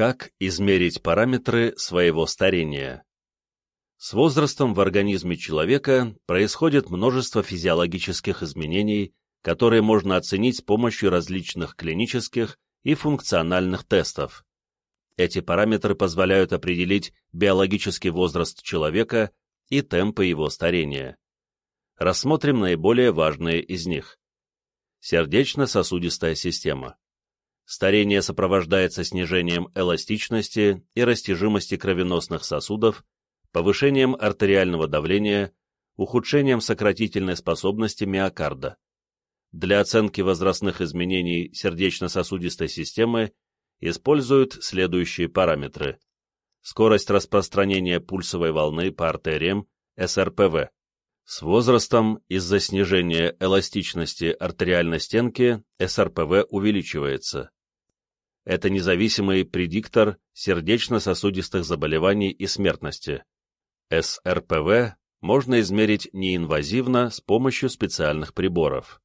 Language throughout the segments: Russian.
Как измерить параметры своего старения? С возрастом в организме человека происходит множество физиологических изменений, которые можно оценить с помощью различных клинических и функциональных тестов. Эти параметры позволяют определить биологический возраст человека и темпы его старения. Рассмотрим наиболее важные из них. Сердечно-сосудистая система. Старение сопровождается снижением эластичности и растяжимости кровеносных сосудов, повышением артериального давления, ухудшением сократительной способности миокарда. Для оценки возрастных изменений сердечно-сосудистой системы используют следующие параметры. Скорость распространения пульсовой волны по артериям, СРПВ. С возрастом из-за снижения эластичности артериальной стенки СРПВ увеличивается. Это независимый предиктор сердечно-сосудистых заболеваний и смертности. СРПВ можно измерить неинвазивно с помощью специальных приборов.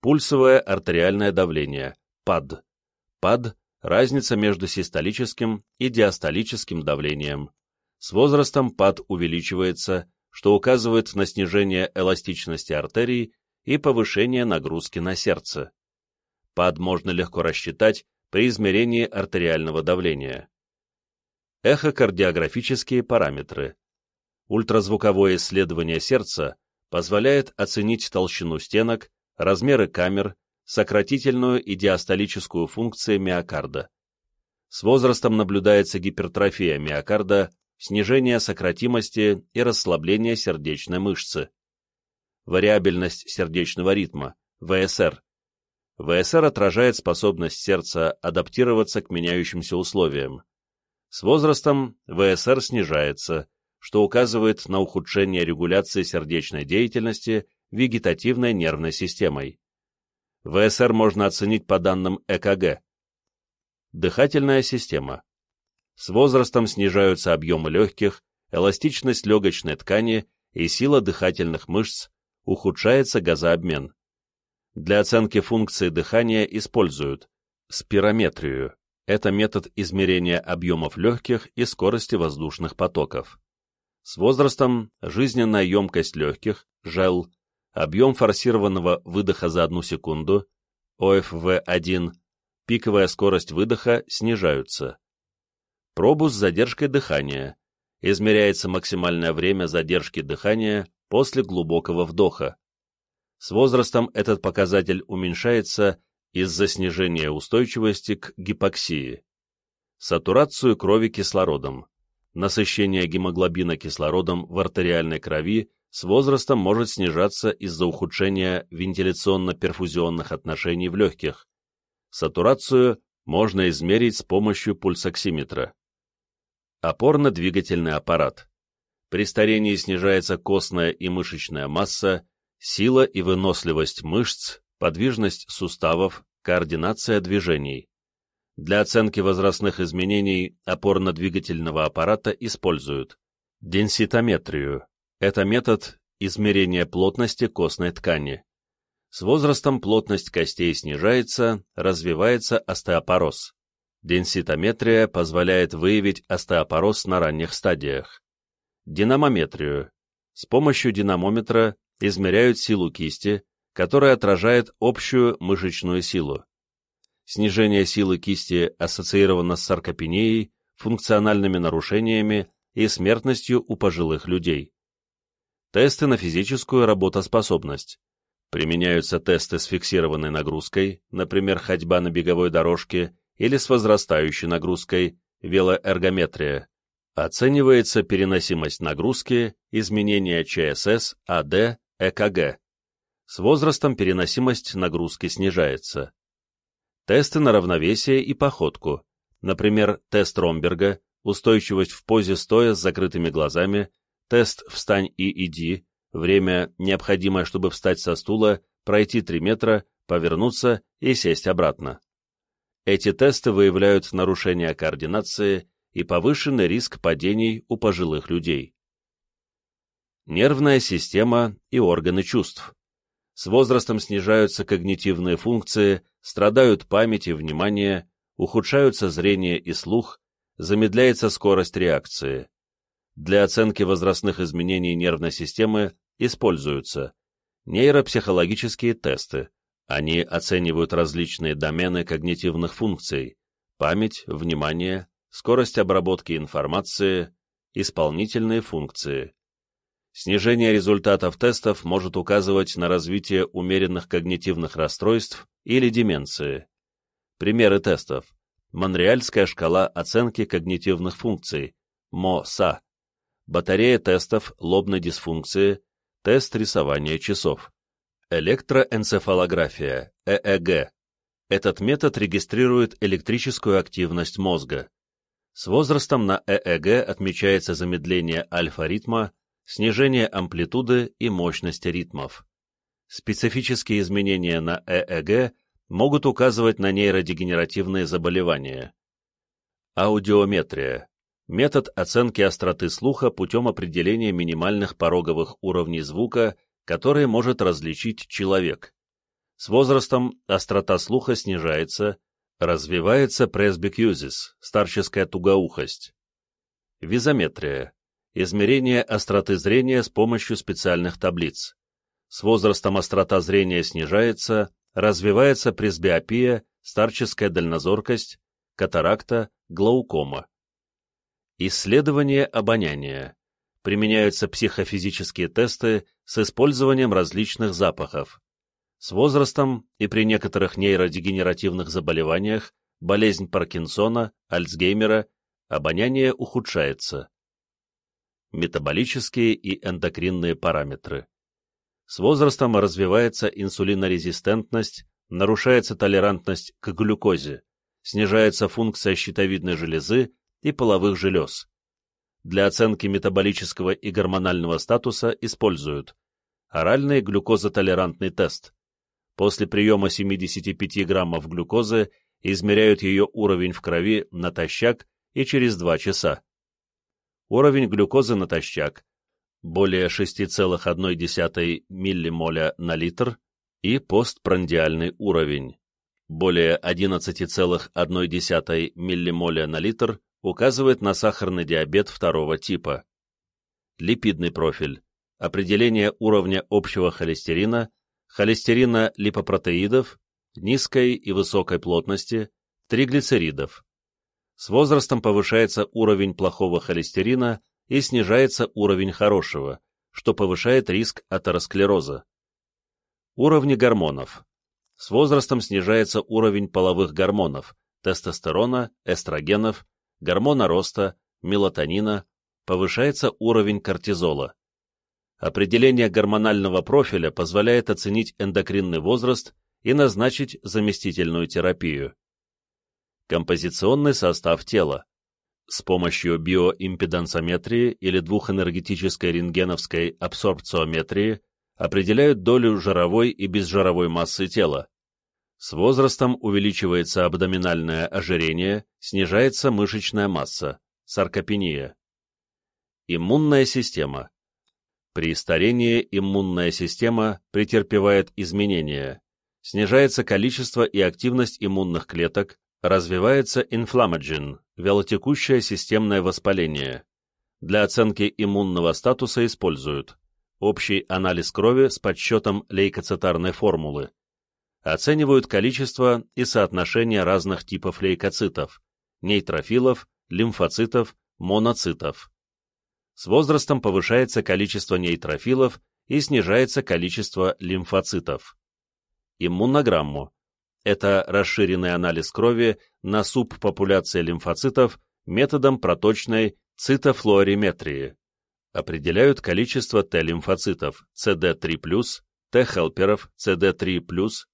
Пульсовое артериальное давление, ПАД. ПАД – разница между систолическим и диастолическим давлением. С возрастом ПАД увеличивается, что указывает на снижение эластичности артерий и повышение нагрузки на сердце. ПАД можно легко рассчитать при измерении артериального давления. Эхокардиографические параметры. Ультразвуковое исследование сердца позволяет оценить толщину стенок, размеры камер, сократительную и диастолическую функции миокарда. С возрастом наблюдается гипертрофия миокарда, снижение сократимости и расслабление сердечной мышцы. Вариабельность сердечного ритма, ВСР. ВСР отражает способность сердца адаптироваться к меняющимся условиям. С возрастом ВСР снижается, что указывает на ухудшение регуляции сердечной деятельности вегетативной нервной системой. ВСР можно оценить по данным ЭКГ. Дыхательная система. С возрастом снижаются объемы легких, эластичность легочной ткани и сила дыхательных мышц, ухудшается газообмен. Для оценки функции дыхания используют спирометрию. Это метод измерения объемов легких и скорости воздушных потоков. С возрастом жизненная емкость легких, ЖЭЛ, объем форсированного выдоха за одну секунду, ОФВ-1, пиковая скорость выдоха снижаются. Пробус с задержкой дыхания. Измеряется максимальное время задержки дыхания после глубокого вдоха. С возрастом этот показатель уменьшается из-за снижения устойчивости к гипоксии. Сатурацию крови кислородом. Насыщение гемоглобина кислородом в артериальной крови с возрастом может снижаться из-за ухудшения вентиляционно-перфузионных отношений в легких. Сатурацию можно измерить с помощью пульсоксиметра. Опорно-двигательный аппарат. При старении снижается костная и мышечная масса, сила и выносливость мышц, подвижность суставов, координация движений. Для оценки возрастных изменений опорно-двигательного аппарата используют денситометрию, это метод измерения плотности костной ткани. С возрастом плотность костей снижается, развивается остеопороз. Денситометрия позволяет выявить остеопороз на ранних стадиях. Динамометрию. С помощью динамометра измеряют силу кисти, которая отражает общую мышечную силу. Снижение силы кисти ассоциировано с саркопенией, функциональными нарушениями и смертностью у пожилых людей. Тесты на физическую работоспособность. Применяются тесты с фиксированной нагрузкой, например, ходьба на беговой дорожке, или с возрастающей нагрузкой, велоэргометрия. Оценивается переносимость нагрузки, изменения ЧСС, АД, ЭКГ. С возрастом переносимость нагрузки снижается. Тесты на равновесие и походку. Например, тест Ромберга, устойчивость в позе стоя с закрытыми глазами, Тест «Встань и иди», время, необходимое, чтобы встать со стула, пройти 3 метра, повернуться и сесть обратно. Эти тесты выявляют нарушение координации и повышенный риск падений у пожилых людей. Нервная система и органы чувств. С возрастом снижаются когнитивные функции, страдают память и внимание, ухудшаются зрение и слух, замедляется скорость реакции. Для оценки возрастных изменений нервной системы используются нейропсихологические тесты. Они оценивают различные домены когнитивных функций – память, внимание, скорость обработки информации, исполнительные функции. Снижение результатов тестов может указывать на развитие умеренных когнитивных расстройств или деменции. Примеры тестов. Монреальская шкала оценки когнитивных функций, МОСА. Батарея тестов лобной дисфункции, тест рисования часов. Электроэнцефалография, ЭЭГ. Этот метод регистрирует электрическую активность мозга. С возрастом на ЭЭГ отмечается замедление альфа-ритма, снижение амплитуды и мощности ритмов. Специфические изменения на ЭЭГ могут указывать на нейродегенеративные заболевания. Аудиометрия – метод оценки остроты слуха путем определения минимальных пороговых уровней звука, которые может различить человек. С возрастом острота слуха снижается, развивается пресбикюзис, старческая тугоухость. Визометрия – измерение остроты зрения с помощью специальных таблиц. С возрастом острота зрения снижается, развивается пресбиопия, старческая дальнозоркость, катаракта, глаукома. Исследование обоняния. Применяются психофизические тесты с использованием различных запахов. С возрастом и при некоторых нейродегенеративных заболеваниях, болезнь Паркинсона, Альцгеймера, обоняние ухудшается. Метаболические и эндокринные параметры. С возрастом развивается инсулинорезистентность, нарушается толерантность к глюкозе, снижается функция щитовидной железы и половых желез. Для оценки метаболического и гормонального статуса используют оральный глюкозотолерантный тест. После приема 75 граммов глюкозы измеряют ее уровень в крови натощак и через 2 часа. Уровень глюкозы натощак более 6,1 миллимоля на литр и постпрандиальный уровень. Более 11,1 миллимоля на литр указывает на сахарный диабет второго типа. Липидный профиль. Определение уровня общего холестерина, холестерина липопротеидов, низкой и высокой плотности, триглицеридов. С возрастом повышается уровень плохого холестерина и снижается уровень хорошего, что повышает риск атеросклероза. Уровни гормонов. С возрастом снижается уровень половых гормонов, тестостерона, эстрогенов, гормона роста, мелатонина, повышается уровень кортизола. Определение гормонального профиля позволяет оценить эндокринный возраст и назначить заместительную терапию. Композиционный состав тела. С помощью биоимпедансометрии или двухэнергетической рентгеновской абсорбциометрии определяют долю жировой и безжировой массы тела. С возрастом увеличивается абдоминальное ожирение, снижается мышечная масса, саркопения. Иммунная система. При старении иммунная система претерпевает изменения. Снижается количество и активность иммунных клеток, развивается инфламаджин, вялотекущее системное воспаление. Для оценки иммунного статуса используют общий анализ крови с подсчетом лейкоцитарной формулы, оценивают количество и соотношение разных типов лейкоцитов, нейтрофилов, лимфоцитов, моноцитов. С возрастом повышается количество нейтрофилов и снижается количество лимфоцитов. Иммунограмму это расширенный анализ крови на субпопуляции лимфоцитов методом проточной цитофлуориметрии. Определяют количество Т-лимфоцитов CD3+, Т-хелперов CD3+,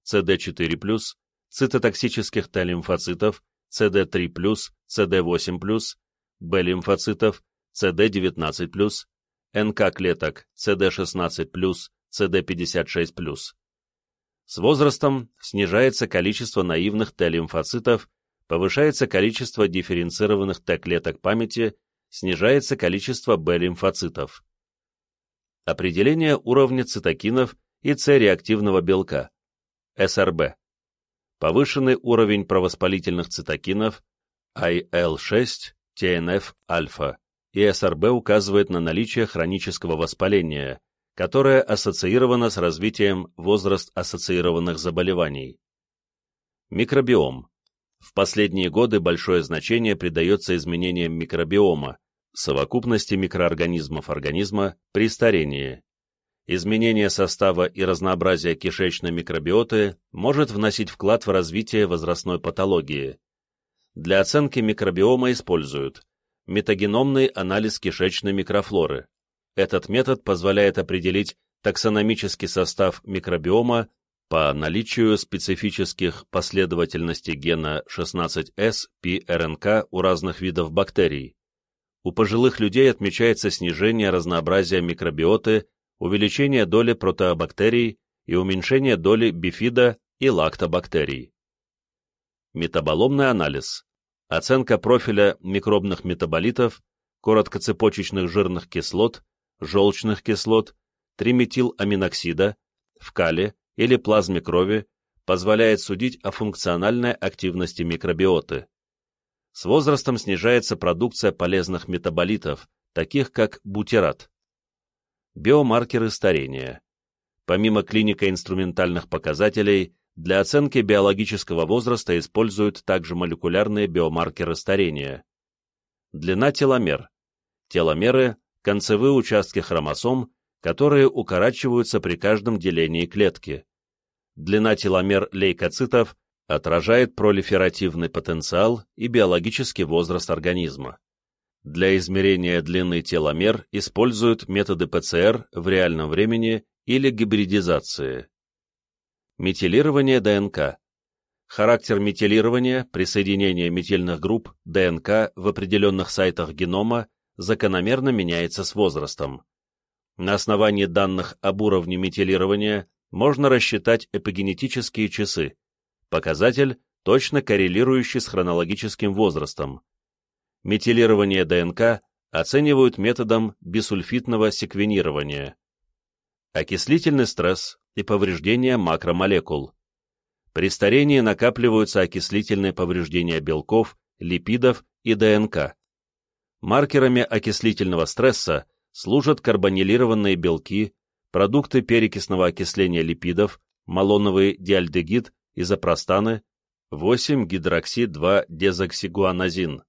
CD4+, цитотоксических Т-лимфоцитов CD3+, CD8+, Б-лимфоцитов CD19+, НК-клеток CD16+, CD56+. С возрастом снижается количество наивных Т-лимфоцитов, повышается количество дифференцированных Т-клеток памяти, снижается количество Б-лимфоцитов. Определение уровня цитокинов и С-реактивного белка, СРБ. повышенный уровень провоспалительных цитокинов IL-6, TNF-альфа, и СРБ указывает на наличие хронического воспаления, которое ассоциировано с развитием возраст-ассоциированных заболеваний. Микробиом. В последние годы большое значение придается изменениям микробиома, совокупности микроорганизмов организма при старении. Изменение состава и разнообразия кишечной микробиоты может вносить вклад в развитие возрастной патологии. Для оценки микробиома используют метагеномный анализ кишечной микрофлоры. Этот метод позволяет определить таксономический состав микробиома по наличию специфических последовательностей гена 16S PRNK у разных видов бактерий. У пожилых людей отмечается снижение разнообразия микробиоты, увеличение доли протеобактерий и уменьшение доли бифида и лактобактерий. Метаболомный анализ оценка профиля микробных метаболитов, короткоцепочечных жирных кислот, желчных кислот, триметиламиноксида в кале или плазме крови позволяет судить о функциональной активности микробиоты. С возрастом снижается продукция полезных метаболитов, таких как бутират. Биомаркеры старения. Помимо клинико-инструментальных показателей, для оценки биологического возраста используют также молекулярные биомаркеры старения. Длина теломер. Теломеры – концевые участки хромосом, которые укорачиваются при каждом делении клетки. Длина теломер лейкоцитов отражает пролиферативный потенциал и биологический возраст организма. Для измерения длины теломер используют методы ПЦР в реальном времени или гибридизации. Метилирование ДНК. Характер метилирования, присоединения метильных групп ДНК в определенных сайтах генома закономерно меняется с возрастом. На основании данных об уровне метилирования можно рассчитать эпигенетические часы, показатель, точно коррелирующий с хронологическим возрастом. Метилирование ДНК оценивают методом бисульфитного секвенирования. Окислительный стресс и повреждение макромолекул. При старении накапливаются окислительные повреждения белков, липидов и ДНК. Маркерами окислительного стресса служат карбонилированные белки, продукты перекисного окисления липидов, малоновый диальдегид, изопростаны, 8-гидрокси-2-дезоксигуанозин.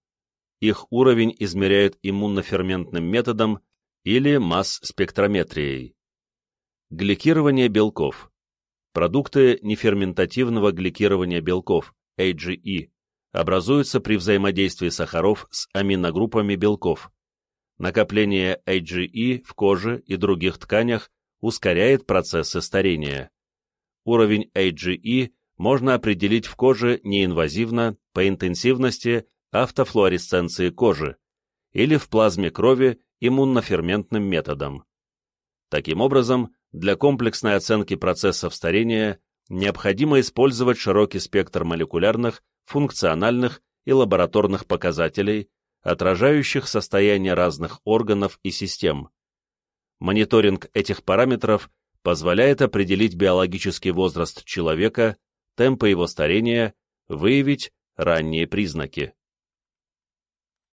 Их уровень измеряют иммуноферментным методом или масс-спектрометрией. Гликирование белков. Продукты неферментативного гликирования белков, AGE, образуются при взаимодействии сахаров с аминогруппами белков. Накопление AGE в коже и других тканях ускоряет процессы старения. Уровень AGE можно определить в коже неинвазивно по интенсивности автофлуоресценции кожи или в плазме крови иммуноферментным методом. Таким образом, для комплексной оценки процессов старения необходимо использовать широкий спектр молекулярных, функциональных и лабораторных показателей, отражающих состояние разных органов и систем. Мониторинг этих параметров позволяет определить биологический возраст человека, темпы его старения, выявить ранние признаки.